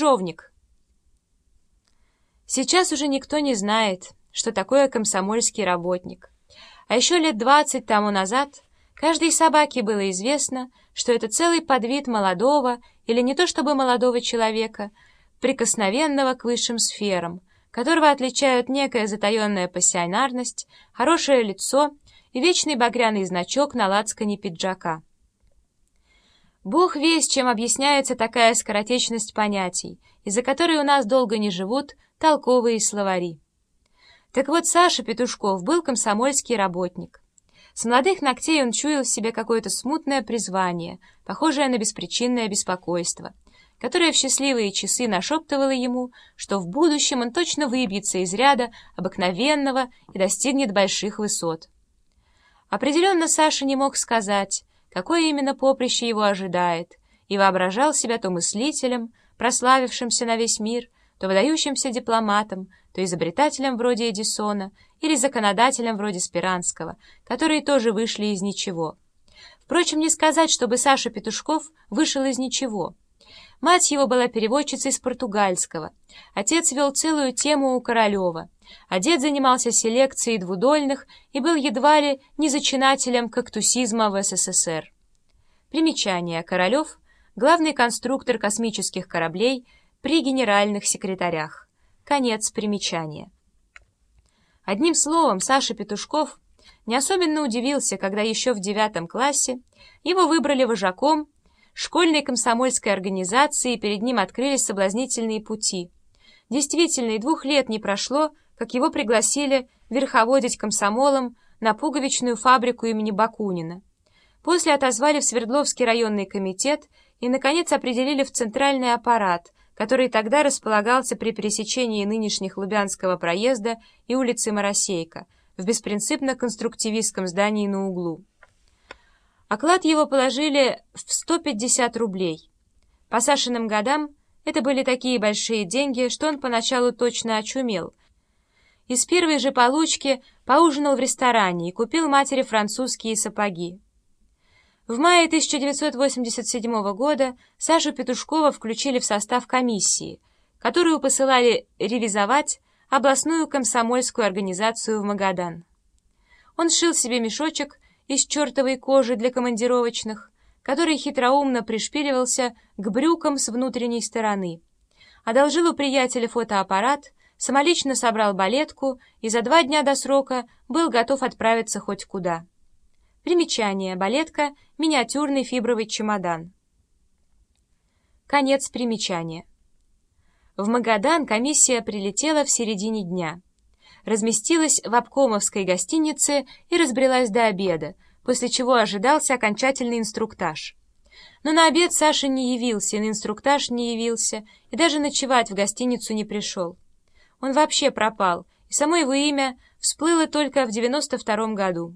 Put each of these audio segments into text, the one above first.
крыжовник. Сейчас уже никто не знает, что такое комсомольский работник. А еще лет двадцать тому назад каждой собаке было известно, что это целый подвид молодого или не то чтобы молодого человека, прикосновенного к высшим сферам, которого отличают некая затаенная пассионарность, хорошее лицо и вечный багряный значок на лацкане пиджака. Бог весь, чем объясняется такая скоротечность понятий, из-за которой у нас долго не живут толковые словари. Так вот, Саша Петушков был комсомольский работник. С молодых ногтей он чуял в себе какое-то смутное призвание, похожее на беспричинное беспокойство, которое в счастливые часы нашептывало ему, что в будущем он точно выбьется из ряда обыкновенного и достигнет больших высот. Определенно Саша не мог сказать, какое именно поприще его ожидает, и воображал себя то мыслителем, прославившимся на весь мир, то выдающимся дипломатом, то изобретателем вроде Эдисона или законодателем вроде Спиранского, которые тоже вышли из ничего. Впрочем, не сказать, чтобы Саша Петушков вышел из ничего. Мать его была переводчицей из португальского. Отец вел целую тему у Королева, а дед занимался селекцией двудольных и был едва ли не зачинателем кактусизма в СССР. Примечание. Королев — главный конструктор космических кораблей при генеральных секретарях. Конец примечания. Одним словом, Саша Петушков не особенно удивился, когда еще в девятом классе его выбрали вожаком школьной комсомольской организации, перед ним открылись соблазнительные пути. Действительно, и двух лет не прошло, как его пригласили верховодить комсомолом на пуговичную фабрику имени Бакунина. После отозвали в Свердловский районный комитет и, наконец, определили в центральный аппарат, который тогда располагался при пересечении нынешних Лубянского проезда и улицы Моросейка, в беспринципно-конструктивистском здании на углу. Оклад его положили в 150 рублей. По Сашиным годам это были такие большие деньги, что он поначалу точно очумел. Из первой же получки поужинал в ресторане и купил матери французские сапоги. В мае 1987 года Сашу Петушкова включили в состав комиссии, которую посылали ревизовать областную комсомольскую организацию в Магадан. Он сшил себе мешочек из чертовой кожи для командировочных, который хитроумно пришпиливался к брюкам с внутренней стороны. Одолжил у приятеля фотоаппарат, самолично собрал балетку и за два дня до срока был готов отправиться хоть куда. Примечание. Балетка. Миниатюрный фибровый чемодан. Конец примечания. В Магадан комиссия прилетела в середине дня. Разместилась в обкомовской гостинице и разбрелась до обеда, после чего ожидался окончательный инструктаж. Но на обед Саша не явился, на инструктаж не явился, и даже ночевать в гостиницу не пришел. Он вообще пропал, и само его имя всплыло только в 92 году.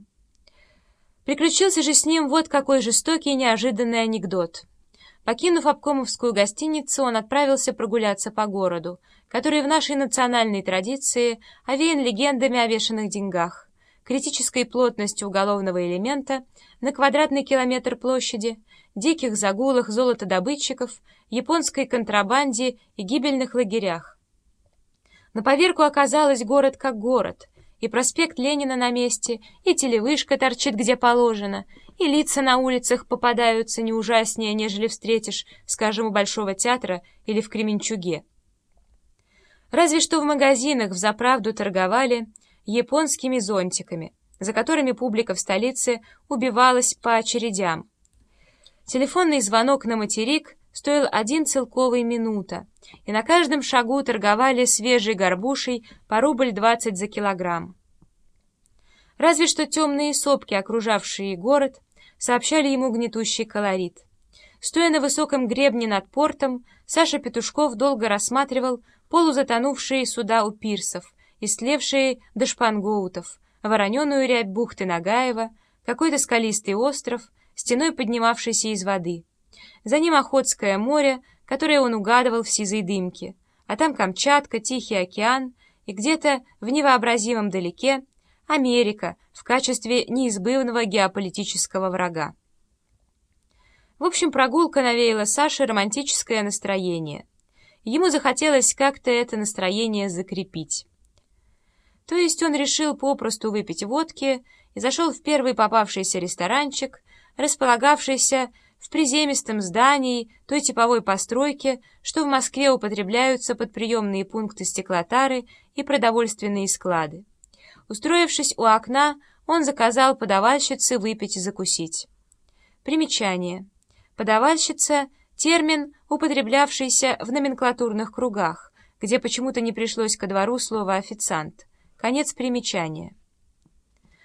Приключился же с ним вот какой жестокий и неожиданный анекдот. Покинув обкомовскую гостиницу, он отправился прогуляться по городу, который в нашей национальной традиции овеян легендами о вешанных деньгах, критической плотностью уголовного элемента на квадратный километр площади, диких загулах золотодобытчиков, японской контрабанде и гибельных лагерях. На поверку оказалось город как город — и проспект Ленина на месте, и телевышка торчит где положено, и лица на улицах попадаются не ужаснее, нежели встретишь, скажем, у Большого театра или в Кременчуге. Разве что в магазинах взаправду торговали японскими зонтиками, за которыми публика в столице убивалась по очередям. Телефонный звонок на материк стоил один целковый минута, и на каждом шагу торговали свежей горбушей по рубль двадцать за килограмм. Разве что темные сопки, окружавшие город, сообщали ему гнетущий колорит. Стоя на высоком гребне над портом, Саша Петушков долго рассматривал полузатонувшие суда у пирсов, истлевшие до шпангоутов, вороненую рябь бухты Нагаева, какой-то скалистый остров, стеной поднимавшийся из воды. За ним Охотское море, которое он угадывал в сизой дымке, а там Камчатка, Тихий океан и где-то в невообразимом далеке Америка в качестве неизбывного геополитического врага. В общем, прогулка навеяла Саше романтическое настроение. Ему захотелось как-то это настроение закрепить. То есть он решил попросту выпить водки и зашел в первый попавшийся ресторанчик, располагавшийся в приземистом здании той типовой постройки, что в Москве употребляются под приемные пункты стеклотары и продовольственные склады. Устроившись у окна, он заказал подавальщице выпить и закусить. Примечание. Подавальщица — термин, употреблявшийся в номенклатурных кругах, где почему-то не пришлось ко двору слово «официант». Конец примечания.